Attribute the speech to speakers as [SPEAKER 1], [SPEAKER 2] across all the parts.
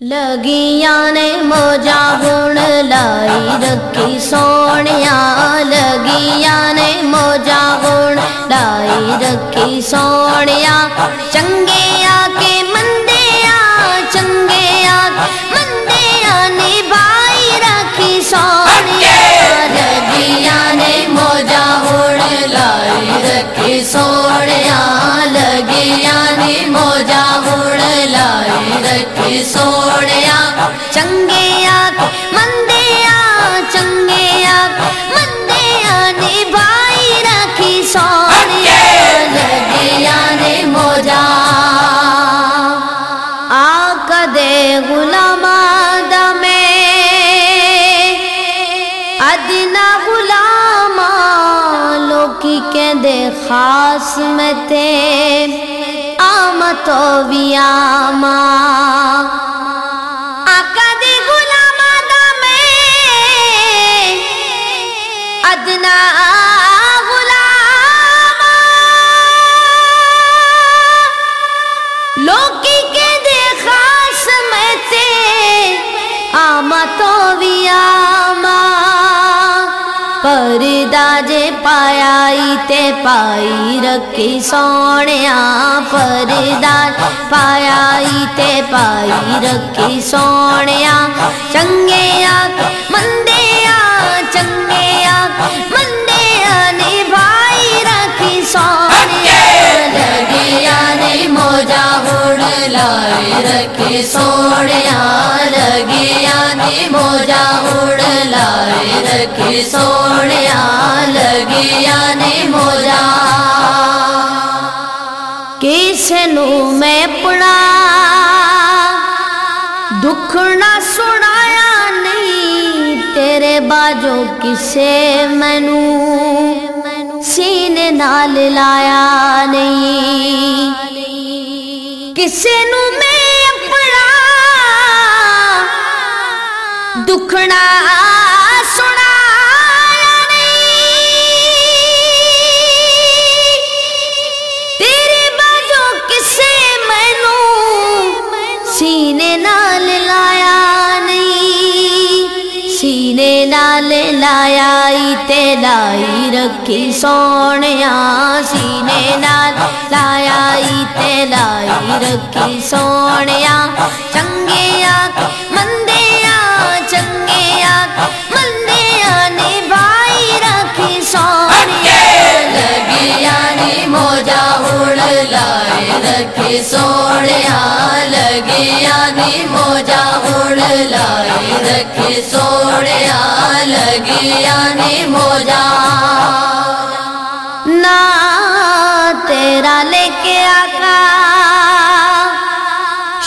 [SPEAKER 1] لگیاں نے موجا گن لائی رکھی سونیا لگیاں نے موجا گن لائی رکھی سونیا لائی رکھی سونیا چنگیا مندیا چنگیا مندیا نے بھائی رکھی سونیا لگیا نے موجا آقا دے غلام میں ادنا غلام لوکی کہندے خاص میں دے غلام میں غلام لوکی کہندے خاص میں تے آما تو بھی آما پردہ تے پائی رکھی سونیا پردہ پایا تے پائی رکھی سونیا چنگیا مندیا چنگیا مندیا نے بھائی رکھی سونیا لگیا نے موجا ہوڑ لائے رکھی سونیا لگیا نے موجا لائے رکھی سونیا لگیا نے کسے نو میں پڑا سنایا نہیں، تیرے باجو کسے مینو۔ سینے نال لایا نہیں۔ کسے نو میں اپنا دکھنا سنایا لائی رکھی سونیا سینے نال لایا تے لائی رکھی سونیا چنگیا مندیا چنگیا مندیا نے بھائی رکھی سونیا لگیا نی موجا ہوڑ لائے رکھی سونیا لگیا نی موجا ہوڑ لائے رکھی سونیا لگیا نی موجا نا تیرا لے کے آقا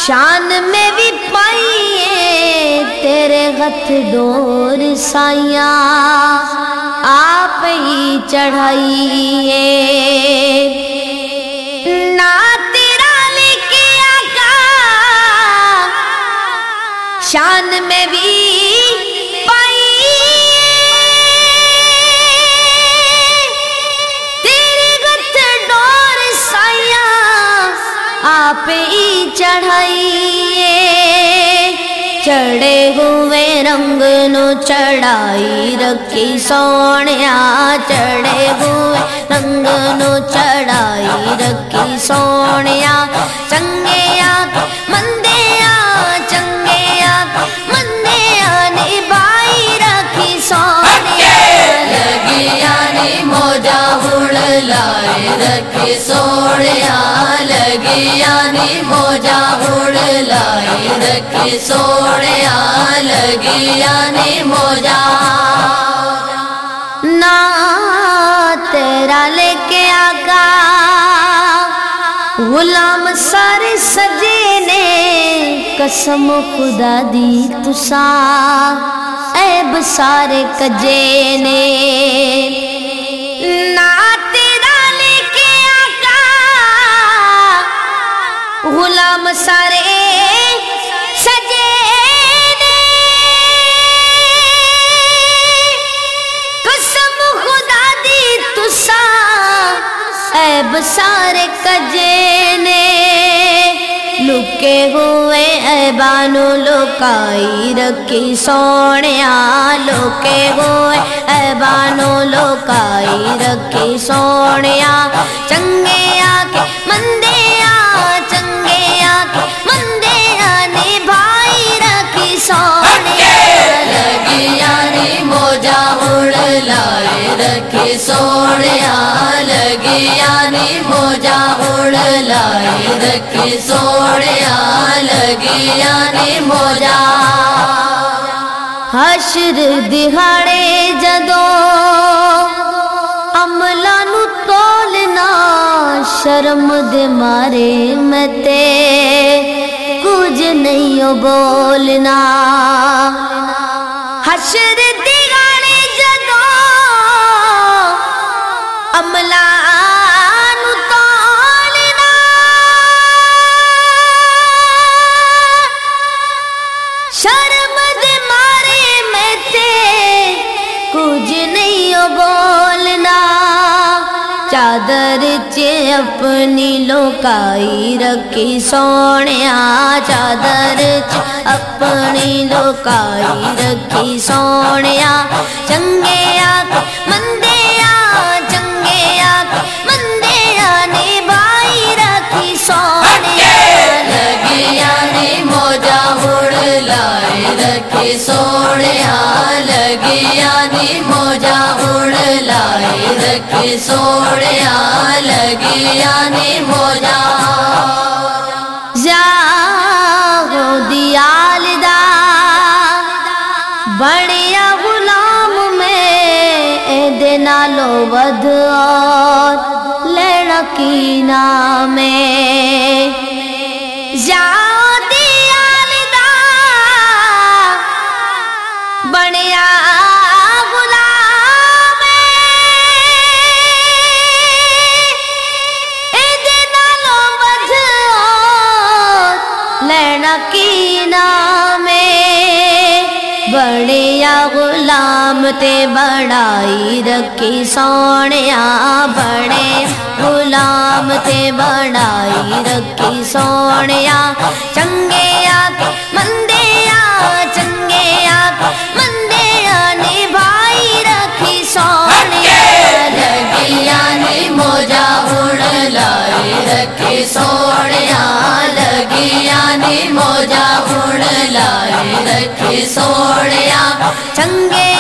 [SPEAKER 1] شان میں بھی پائیے تیرے غت ڈور سائیاں آپ ہی چڑھائیے نا تیرا لے کے آقا شان میں بھی آپ ہی چڑھائیے چڑھے ہوئے رنگ نو چڑھائی رکھی سونیا چڑھے ہوئے رنگ نو چڑھائی رکھی سونیا چنگیا مندیا چنگیا مندیا یعنی موجا ہڑ لائے رکھی سونیا لگیا نے یعنی موجا موجا نا تیرا لے کے آگا غلام سارے سجے نے، قسم خدا دی تسا عیب سارے کجے نے۔ غلام سارے سجے نے قسم خدا دی تسا عیب سارے کجے نے۔ لکے ہوئے عیب بانو لوکائی رکھی سونے لوکے گوئے اے بانو لوکائی رکھی سونے چنگے آ کے مندے سونے
[SPEAKER 2] لگیا نی موجا اڑ لائے رکھی سونے لگیا نی موجا اڑ لائے رکھی سونے لگیا نی موجا
[SPEAKER 1] حشر دہاڑے جدو عملہ تولنا شرم دے مارے میں تے نہیں بولنا چادر چ اپنی لوکائی رکھی سونے چادر چ اپنی لوکائی رکھی سونے چنگے آ مندے آ چنگے آ مندے نے بائی رکھی سونے
[SPEAKER 2] لگیا نی موجا اڑ لائے رکھی سونے لگیا نی موجا اڑ لائے رکھی سونے لگیا نی یعنی موجا
[SPEAKER 1] جاگو دیال دا۔ بڑیا غلام میں اے دے نالو ود اور لینا کی نامے۔ جاؤ دیال دا۔ بڑیا کی نامے بڑیا غلام تے بڑائی رکھی سونیا بڑے غلام تے بڑائی رکھی سونیا۔ چنگے آ مندے آ چنگے آ مندے نے بھائی رکھی سونیا۔
[SPEAKER 2] لگیا نی موجا اڑ لائے رکھی سونے موجا اڑ لائے رکھے سوڑیا۔
[SPEAKER 1] چنگے